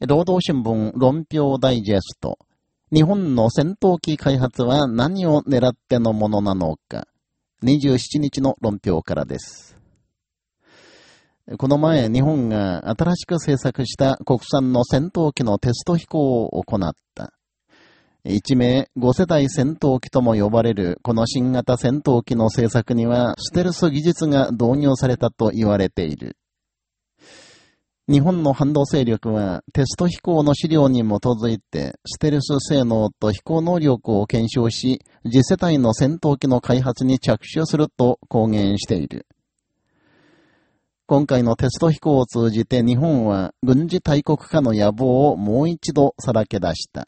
労働新聞論評ダイジェスト。日本の戦闘機開発は何を狙ってのものなのか。27日の論評からです。この前、日本が新しく製作した国産の戦闘機のテスト飛行を行った。一名5世代戦闘機とも呼ばれるこの新型戦闘機の製作にはステルス技術が導入されたと言われている。日本の反動勢力はテスト飛行の資料に基づいてステルス性能と飛行能力を検証し次世代の戦闘機の開発に着手すると公言している。今回のテスト飛行を通じて日本は軍事大国化の野望をもう一度さらけ出した。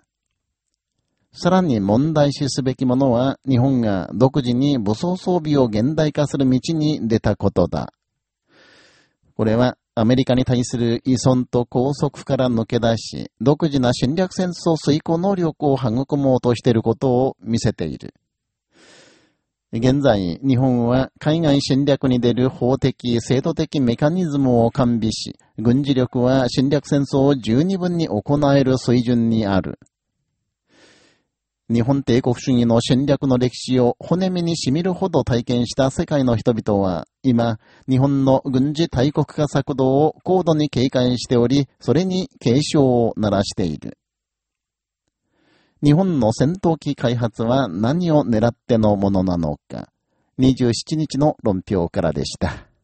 さらに問題視すべきものは、日本が独自に武装装備を現代化する道に出たことだ。これは、アメリカに対する依存と拘束から抜け出し、独自な侵略戦争遂行能力を育もうとしていることを見せている。現在、日本は海外侵略に出る法的、制度的メカニズムを完備し、軍事力は侵略戦争を十二分に行える水準にある。日本帝国主義の戦略の歴史を骨身に染みるほど体験した世界の人々は、今、日本の軍事大国化策動を高度に警戒しており、それに警鐘を鳴らしている。日本の戦闘機開発は何を狙ってのものなのか。27日の論評からでした。